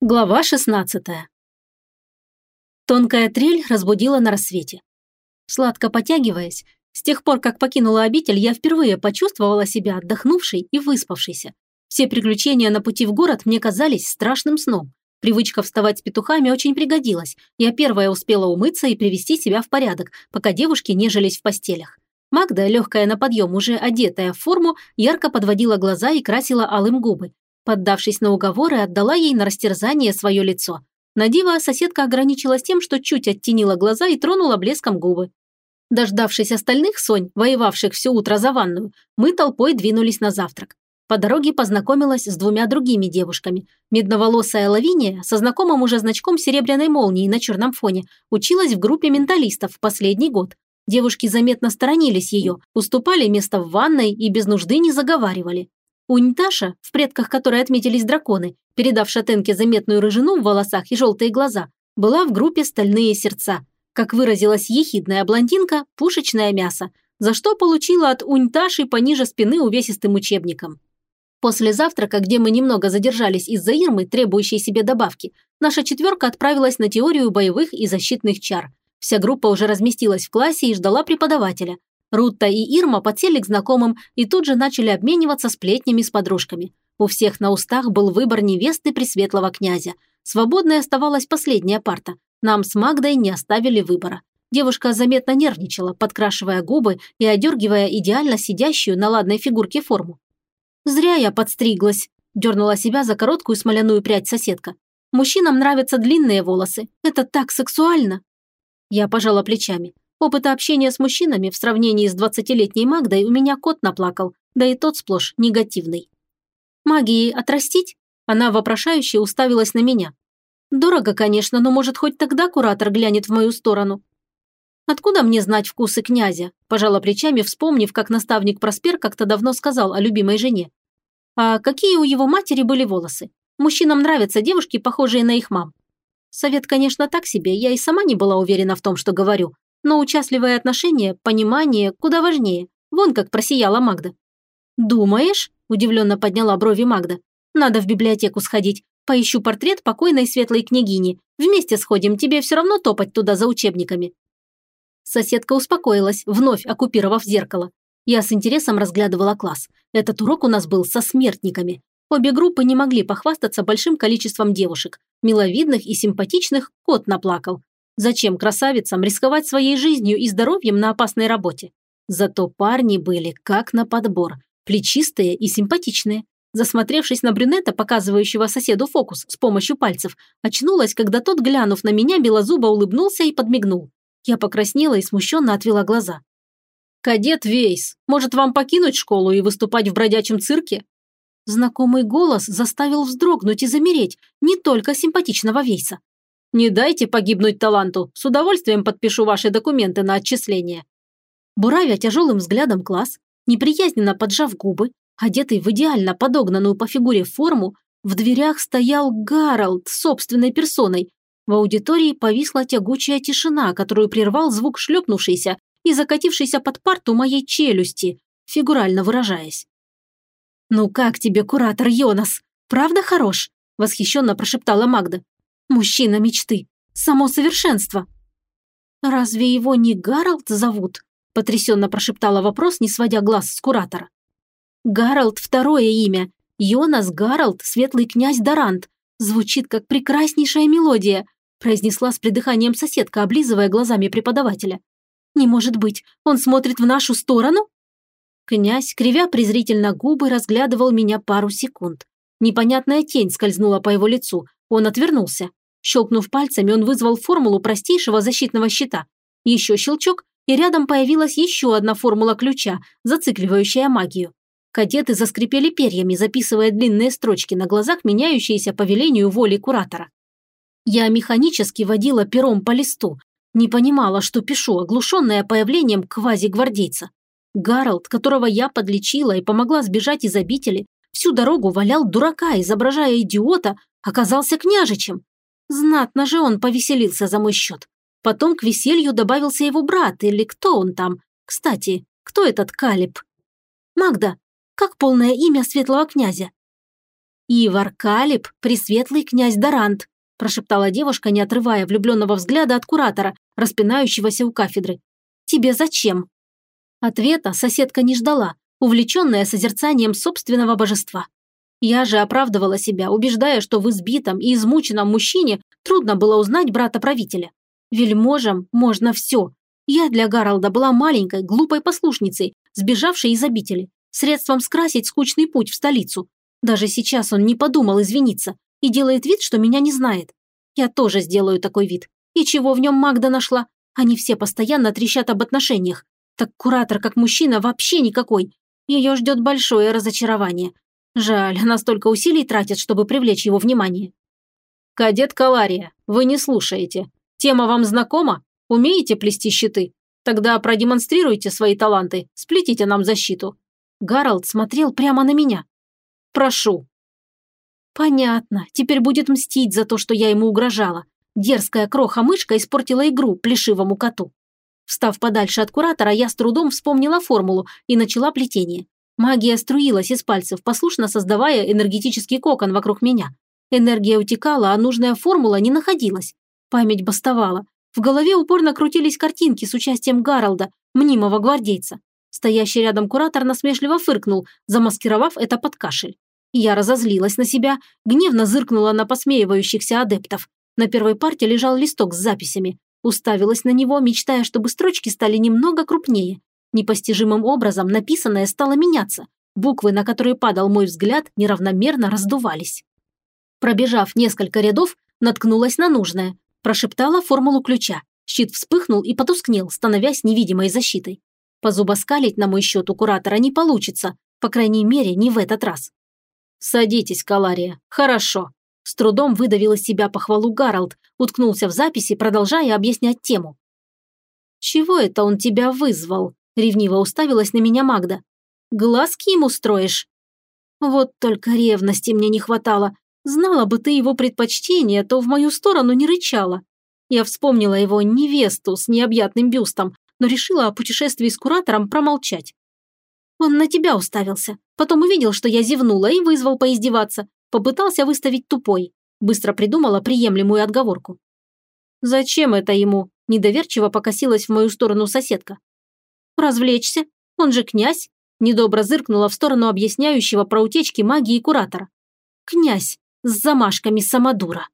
Глава 16 Тонкая трель разбудила на рассвете. Сладко потягиваясь, с тех пор, как покинула обитель, я впервые почувствовала себя отдохнувшей и выспавшейся. Все приключения на пути в город мне казались страшным сном. Привычка вставать с петухами очень пригодилась. Я первая успела умыться и привести себя в порядок, пока девушки нежились в постелях. Магда, легкая на подъем, уже одетая в форму, ярко подводила глаза и красила алым губы, Поддавшись на уговоры, отдала ей на растерзание свое лицо. На диво соседка ограничилась тем, что чуть оттенила глаза и тронула блеском губы. Дождавшись остальных Сонь, воевавших все утро за ванную, мы толпой двинулись на завтрак. По дороге познакомилась с двумя другими девушками. Медноволосая Лавиния, со знакомым уже значком серебряной молнии на черном фоне, училась в группе менталистов в последний год. Девушки заметно сторонились ее, уступали место в ванной и без нужды не заговаривали. Уньташа, в предках которой отметились драконы, передав шатенке заметную рыжину в волосах и желтые глаза, была в группе «Стальные сердца». Как выразилась ехидная блондинка, пушечное мясо, за что получила от Уньташи пониже спины увесистым учебником. После завтрака, где мы немного задержались из-за Ирмы, требующей себе добавки, наша четверка отправилась на теорию боевых и защитных чар. Вся группа уже разместилась в классе и ждала преподавателя, Рутта и Ирма подсели к знакомым и тут же начали обмениваться сплетнями с подружками. У всех на устах был выбор невесты Пресветлого князя. Свободной оставалась последняя парта. Нам с Магдой не оставили выбора. Девушка заметно нервничала, подкрашивая губы и одергивая идеально сидящую на ладной фигурке форму. «Зря я подстриглась», – дернула себя за короткую смоляную прядь соседка. «Мужчинам нравятся длинные волосы. Это так сексуально». Я пожала плечами. Опыта общения с мужчинами в сравнении с двадцатилетней Магдой у меня кот наплакал, да и тот сплошь негативный. «Магии отрастить?» Она вопрошающе уставилась на меня. «Дорого, конечно, но, может, хоть тогда куратор глянет в мою сторону?» «Откуда мне знать вкусы князя?» – пожала плечами, вспомнив, как наставник Проспер как-то давно сказал о любимой жене. «А какие у его матери были волосы? Мужчинам нравятся девушки, похожие на их мам». Совет, конечно, так себе, я и сама не была уверена в том, что говорю, но участливое отношение, понимание куда важнее. Вон как просияла Магда. «Думаешь?» – удивленно подняла брови Магда. «Надо в библиотеку сходить. Поищу портрет покойной светлой княгини. Вместе сходим, тебе все равно топать туда за учебниками». Соседка успокоилась, вновь оккупировав зеркало. Я с интересом разглядывала класс. Этот урок у нас был со смертниками. Обе группы не могли похвастаться большим количеством девушек. Миловидных и симпатичных кот наплакал. Зачем красавицам рисковать своей жизнью и здоровьем на опасной работе? Зато парни были как на подбор, плечистые и симпатичные. Засмотревшись на брюнета, показывающего соседу фокус с помощью пальцев, очнулась, когда тот, глянув на меня, белозубо улыбнулся и подмигнул. Я покраснела и смущенно отвела глаза. «Кадет Вейс, может вам покинуть школу и выступать в бродячем цирке?» Знакомый голос заставил вздрогнуть и замереть не только симпатичного Вейса. Не дайте погибнуть таланту. С удовольствием подпишу ваши документы на отчисление». Буравя тяжелым взглядом класс, неприязненно поджав губы, одетый в идеально подогнанную по фигуре форму, в дверях стоял Гарольд собственной персоной. В аудитории повисла тягучая тишина, которую прервал звук шлепнувшейся и закатившейся под парту моей челюсти, фигурально выражаясь. «Ну как тебе, куратор Йонас? Правда хорош?» – восхищенно прошептала Магда. Мужчина мечты. Само совершенство. «Разве его не Гарольд зовут?» – потрясенно прошептала вопрос, не сводя глаз с куратора. «Гарольд – второе имя. Йонас Гарольд – светлый князь Дарант. Звучит как прекраснейшая мелодия», – произнесла с придыханием соседка, облизывая глазами преподавателя. «Не может быть, он смотрит в нашу сторону?» Князь, кривя презрительно губы, разглядывал меня пару секунд. Непонятная тень скользнула по его лицу. Он отвернулся. Щелкнув пальцами, он вызвал формулу простейшего защитного щита. Еще щелчок, и рядом появилась еще одна формула ключа, зацикливающая магию. Кадеты заскрипели перьями, записывая длинные строчки на глазах, меняющиеся по велению воли куратора. Я механически водила пером по листу, не понимала, что пишу, оглушенная появлением квази-гвардейца. Гарольд, которого я подлечила и помогла сбежать из обители, всю дорогу валял дурака, изображая идиота, оказался княжичем. Знатно же он повеселился за мой счет. Потом к веселью добавился его брат, или кто он там. Кстати, кто этот Калиб? Магда, как полное имя светлого князя? «Ивар Калиб, пресветлый князь Дарант», прошептала девушка, не отрывая влюбленного взгляда от куратора, распинающегося у кафедры. «Тебе зачем?» Ответа соседка не ждала, увлеченная созерцанием собственного божества. Я же оправдывала себя, убеждая, что в избитом и измученном мужчине трудно было узнать брата правителя. Вельможам можно все. Я для Гаралда была маленькой, глупой послушницей, сбежавшей из обители, средством скрасить скучный путь в столицу. Даже сейчас он не подумал извиниться и делает вид, что меня не знает. Я тоже сделаю такой вид. И чего в нем Магда нашла? Они все постоянно трещат об отношениях. Так куратор как мужчина вообще никакой. Ее ждет большое разочарование. Жаль, она столько усилий тратит, чтобы привлечь его внимание. «Кадет Калария, вы не слушаете. Тема вам знакома? Умеете плести щиты? Тогда продемонстрируйте свои таланты, сплетите нам защиту». Гарольд смотрел прямо на меня. «Прошу». «Понятно. Теперь будет мстить за то, что я ему угрожала. Дерзкая кроха-мышка испортила игру плешивому коту». Встав подальше от куратора, я с трудом вспомнила формулу и начала плетение. Магия струилась из пальцев, послушно создавая энергетический кокон вокруг меня. Энергия утекала, а нужная формула не находилась. Память бастовала. В голове упорно крутились картинки с участием Гаролда, мнимого гвардейца. Стоящий рядом куратор насмешливо фыркнул, замаскировав это под кашель. Я разозлилась на себя, гневно зыркнула на посмеивающихся адептов. На первой парте лежал листок с записями. Уставилась на него, мечтая, чтобы строчки стали немного крупнее. Непостижимым образом написанное стало меняться. Буквы, на которые падал мой взгляд, неравномерно раздувались. Пробежав несколько рядов, наткнулась на нужное. Прошептала формулу ключа. Щит вспыхнул и потускнел, становясь невидимой защитой. Позубоскалить на мой счет у куратора не получится, по крайней мере, не в этот раз. «Садитесь, Калария. Хорошо». С трудом выдавил из себя похвалу Гарольд, уткнулся в записи, продолжая объяснять тему. «Чего это он тебя вызвал?» Ревниво уставилась на меня Магда. «Глазки ему строишь?» «Вот только ревности мне не хватало. Знала бы ты его предпочтение, то в мою сторону не рычала. Я вспомнила его невесту с необъятным бюстом, но решила о путешествии с куратором промолчать. Он на тебя уставился. Потом увидел, что я зевнула и вызвал поиздеваться. Попытался выставить тупой. Быстро придумала приемлемую отговорку. «Зачем это ему?» – недоверчиво покосилась в мою сторону соседка. Развлечься? Он же князь. Недобро зыркнула в сторону объясняющего про утечки магии куратора. Князь с замашками самодура.